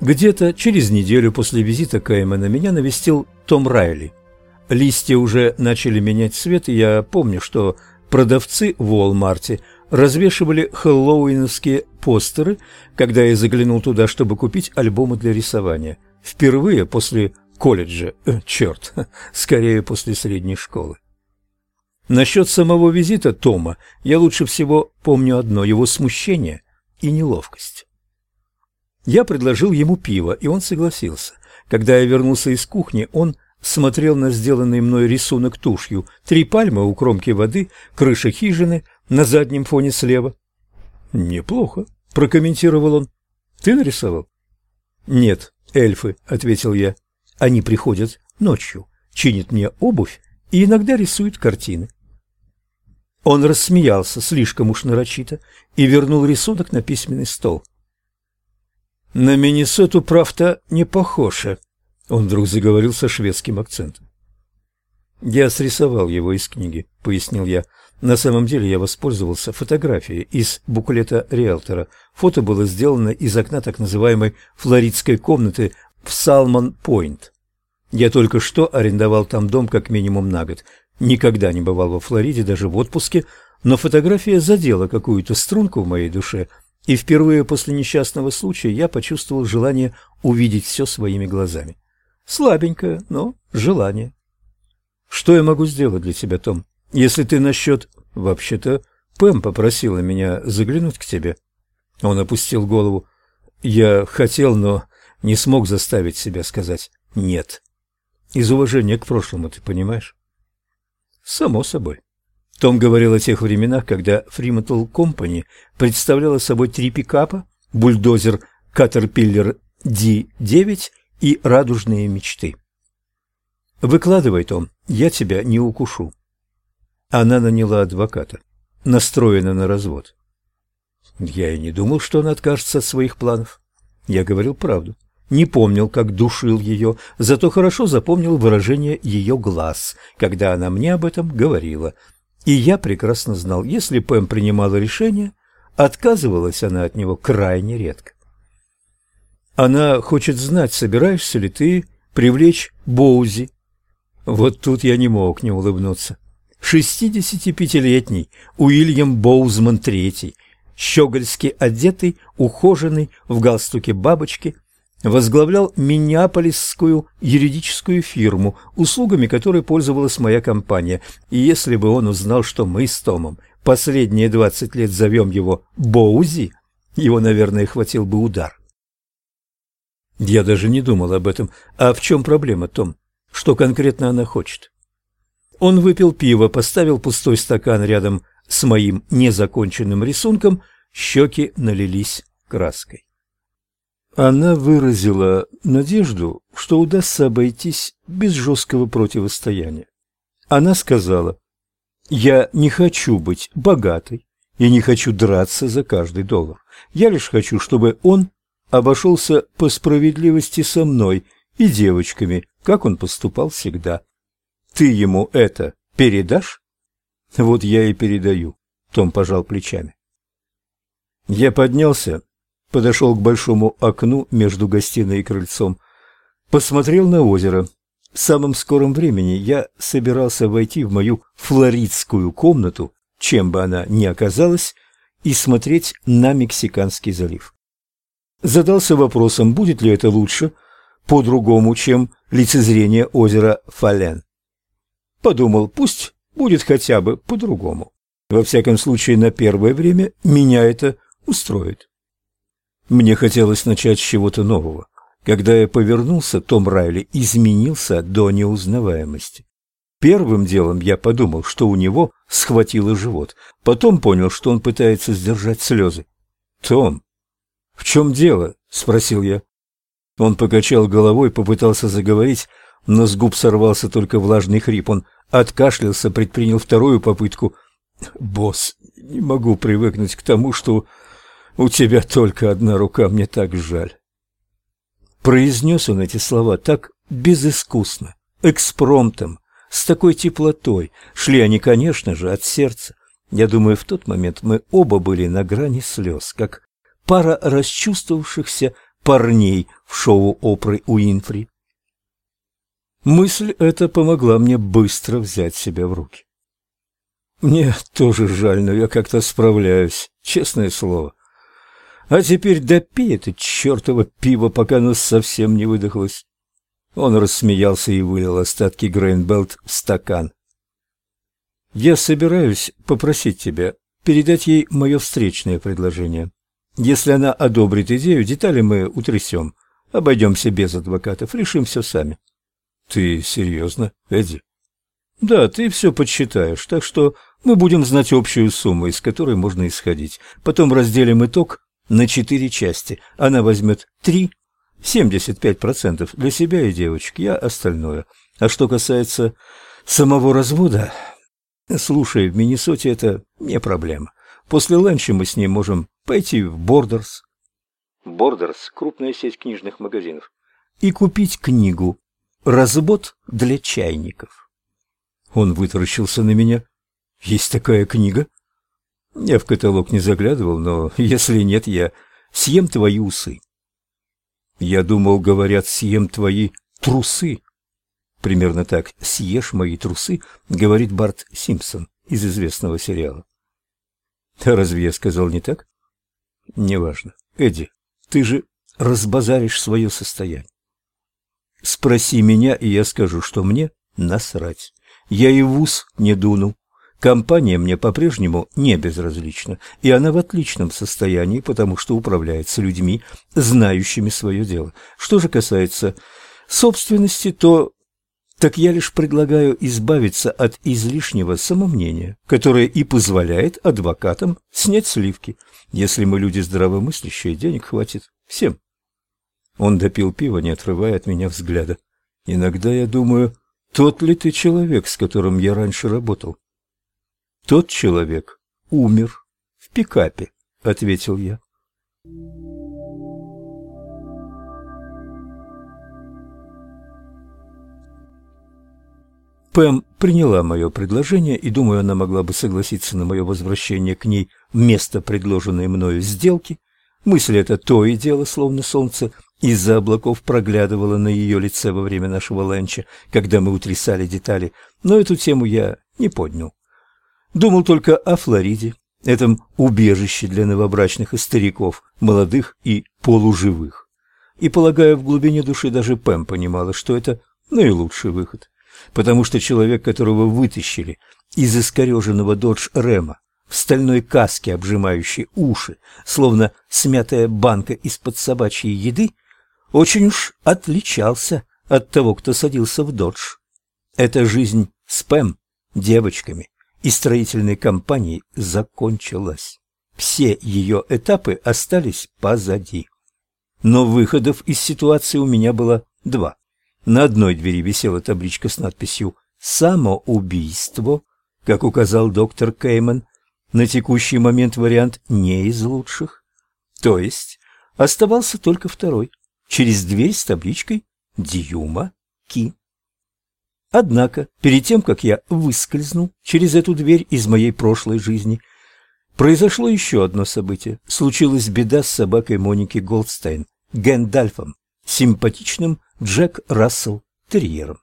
Где-то через неделю после визита Кэймана меня навестил Том Райли. Листья уже начали менять цвет, и я помню, что продавцы в Уолмарте развешивали хэллоуиновские постеры, когда я заглянул туда, чтобы купить альбомы для рисования. Впервые после колледжа, э, черт, скорее после средней школы. Насчет самого визита Тома я лучше всего помню одно – его смущение и неловкость. Я предложил ему пиво, и он согласился. Когда я вернулся из кухни, он смотрел на сделанный мной рисунок тушью. Три пальмы у кромки воды, крыша хижины на заднем фоне слева. «Неплохо», — прокомментировал он. «Ты нарисовал?» «Нет, эльфы», — ответил я. «Они приходят ночью, чинят мне обувь и иногда рисуют картины». Он рассмеялся слишком уж нарочито и вернул рисунок на письменный стол. На Миннесоту, правда, не похоже. Он вдруг заговорил со шведским акцентом. Я срисовал его из книги, пояснил я. На самом деле я воспользовался фотографией из буклета риэлтора. Фото было сделано из окна так называемой флоридской комнаты в Салмон-Пойнт. Я только что арендовал там дом как минимум на год. Никогда не бывал во Флориде, даже в отпуске, но фотография задела какую-то струнку в моей душе – и впервые после несчастного случая я почувствовал желание увидеть все своими глазами. Слабенькое, но желание. Что я могу сделать для тебя, Том? Если ты насчет... Вообще-то, Пэм попросила меня заглянуть к тебе. Он опустил голову. Я хотел, но не смог заставить себя сказать «нет». Из уважения к прошлому, ты понимаешь? Само собой. Том говорил о тех временах, когда Fremantle Company представляла собой три пикапа, бульдозер Caterpillar D9 и радужные мечты. «Выкладывай, Том, я тебя не укушу». Она наняла адвоката, настроена на развод. Я и не думал, что она откажется от своих планов. Я говорил правду. Не помнил, как душил ее, зато хорошо запомнил выражение ее глаз, когда она мне об этом говорила – и я прекрасно знал, если Пэм принимала решение, отказывалась она от него крайне редко. Она хочет знать, собираешься ли ты привлечь Боузи. Вот тут я не мог не улыбнуться. Шестидесятипятилетний Уильям Боузман III, щегольски одетый, ухоженный, в галстуке бабочки, возглавлял Миннеаполисскую юридическую фирму, услугами которой пользовалась моя компания. И если бы он узнал, что мы с Томом последние двадцать лет зовем его Боузи, его, наверное, хватил бы удар. Я даже не думал об этом. А в чем проблема, Том? Что конкретно она хочет? Он выпил пиво, поставил пустой стакан рядом с моим незаконченным рисунком, щеки налились краской. Она выразила надежду, что удастся обойтись без жесткого противостояния. Она сказала, «Я не хочу быть богатой и не хочу драться за каждый доллар. Я лишь хочу, чтобы он обошелся по справедливости со мной и девочками, как он поступал всегда. Ты ему это передашь?» «Вот я и передаю», — Том пожал плечами. Я поднялся подошел к большому окну между гостиной и крыльцом, посмотрел на озеро. В самом скором времени я собирался войти в мою флоридскую комнату, чем бы она ни оказалась, и смотреть на Мексиканский залив. Задался вопросом, будет ли это лучше, по-другому, чем лицезрение озера Фален. Подумал, пусть будет хотя бы по-другому. Во всяком случае, на первое время меня это устроит. Мне хотелось начать с чего-то нового. Когда я повернулся, Том Райли изменился до неузнаваемости. Первым делом я подумал, что у него схватило живот. Потом понял, что он пытается сдержать слезы. «Том, в чем дело?» – спросил я. Он покачал головой, попытался заговорить, но с губ сорвался только влажный хрип. Он откашлялся, предпринял вторую попытку. «Босс, не могу привыкнуть к тому, что у тебя только одна рука, мне так жаль. Произнес он эти слова так безыскусно, экспромтом, с такой теплотой. Шли они, конечно же, от сердца. Я думаю, в тот момент мы оба были на грани слез, как пара расчувствовавшихся парней в шоу Опры Уинфри. Мысль эта помогла мне быстро взять себя в руки. Мне тоже жаль, но я как-то справляюсь, честное слово. А теперь допей это чертово пиво, пока оно совсем не выдохлось. Он рассмеялся и вылил остатки Грейнбелт в стакан. Я собираюсь попросить тебя передать ей мое встречное предложение. Если она одобрит идею, детали мы утрясем. Обойдемся без адвокатов, решим все сами. Ты серьезно, Эдди? Да, ты все подсчитаешь, так что мы будем знать общую сумму, из которой можно исходить. Потом разделим итог на четыре части. Она возьмет три, семьдесят пять процентов для себя и девочек, я остальное. А что касается самого развода, слушай, в Миннесоте это не проблема. После ланча мы с ней можем пойти в Бордерс. Бордерс – крупная сеть книжных магазинов. И купить книгу «Развод для чайников». Он вытаращился на меня. «Есть такая книга?» Я в каталог не заглядывал, но если нет, я съем твои усы. Я думал, говорят, съем твои трусы. Примерно так «съешь мои трусы», говорит Барт Симпсон из известного сериала. Разве я сказал не так? Неважно. Эдди, ты же разбазаришь свое состояние. Спроси меня, и я скажу, что мне насрать. Я и в ус не дуну. Компания мне по-прежнему не безразлична, и она в отличном состоянии, потому что управляется людьми, знающими свое дело. Что же касается собственности, то так я лишь предлагаю избавиться от излишнего самомнения, которое и позволяет адвокатам снять сливки. Если мы люди здравомыслящие, денег хватит всем. Он допил пиво, не отрывая от меня взгляда. Иногда я думаю, тот ли ты человек, с которым я раньше работал? Тот человек умер в пикапе, ответил я. Пэм приняла мое предложение, и, думаю, она могла бы согласиться на мое возвращение к ней вместо предложенной мною сделки. Мысль эта то и дело, словно солнце, из-за облаков проглядывала на ее лице во время нашего ленча, когда мы утрясали детали, но эту тему я не поднял. Думал только о Флориде, этом убежище для новобрачных и стариков, молодых и полуживых. И, полагаю, в глубине души даже Пэм понимала, что это наилучший выход потому что человек, которого вытащили из искореженного додж Рема в стальной каске, обжимающей уши, словно смятая банка из-под собачьей еды, очень уж отличался от того, кто садился в додж. Эта жизнь с Пэм, девочками и строительной компанией закончилась. Все ее этапы остались позади. Но выходов из ситуации у меня было два. На одной двери висела табличка с надписью «Самоубийство», как указал доктор Кейман, на текущий момент вариант не из лучших. То есть оставался только второй, через дверь с табличкой «Дьюма Ки». Однако, перед тем, как я выскользнул через эту дверь из моей прошлой жизни, произошло еще одно событие. Случилась беда с собакой Моники Голдстейн, Гэндальфом, симпатичным Джек Рассел терьером.